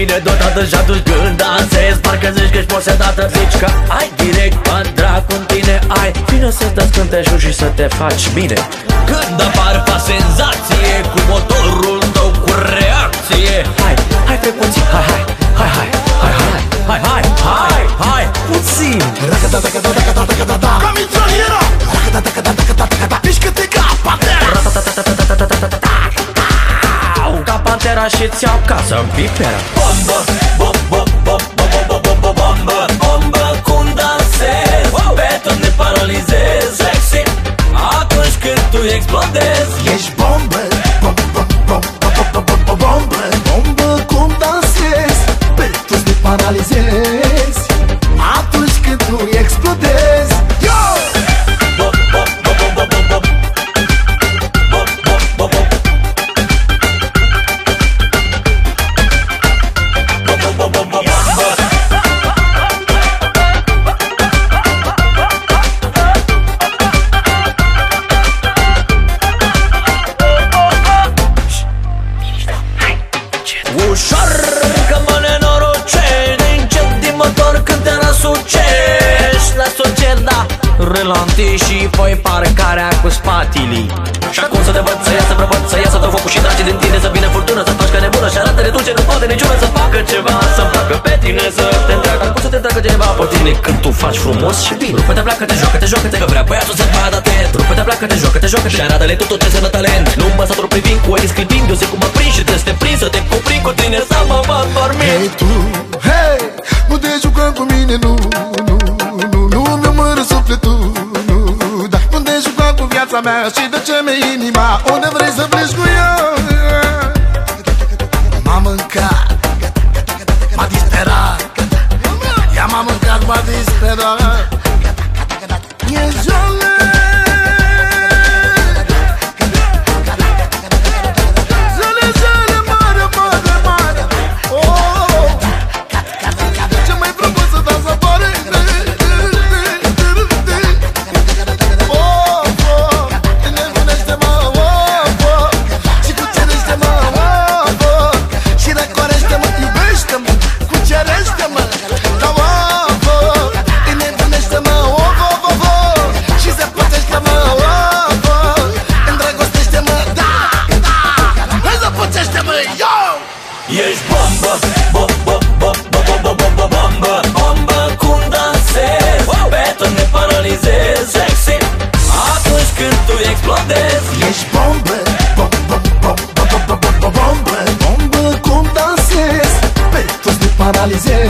Bine dotată și atunci când dansezi Parcă zici că ești posedată Zici că ai direct Bă, dracu în tine ai Vine să te scântești și să te faci bine. Când apar fa senzație Cu motorul Ca pantera și-ți iau casă în pipera Bombă, bombă, bombă, bombă, bombă, bombă, bombă Cum dansezi, pe tot ne paralizezi Sexy, atunci când tu explodezi Ești bombă Bombă, bombă, bombă, bombă, bombă Bombă cum dansezi Pe toți te paralizezi Ușor că mă nenorocești Încet din motor când te răsucești. La socieda Relanti și poi parcarea cu spatilii. Și acum să te văd, să iasă prăvăd, să iasă tot focul și dragi din tine Să vină furtună, să faci ca nebună și arată de dulce Nu poate niciuna să facă ceva Să-mi placă pe tine, să pe tine când tu faci frumos și bine. Rupe-te, pleacă-te, joacă-te, joacă-te Că vrea băiatul să vadă atent Rupe-te, pleacă-te, joacă-te, joacă-te Și arată-le tot ce înseamnă talent. Nu mă satur privind cu ei sclipind Eu zic cum mă prind și trebuie să te prind Să te cuprind cu tine să mă văd dormind Hei tu, hei, nu te juca cu mine, nu, nu, nu, nu mi omoră sufletul, nu, da. Nu te juca cu viața mea și de ce mi inima? Unde vrei să pleci cu Yes. Champs-Élysées